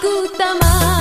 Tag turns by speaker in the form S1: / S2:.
S1: くたま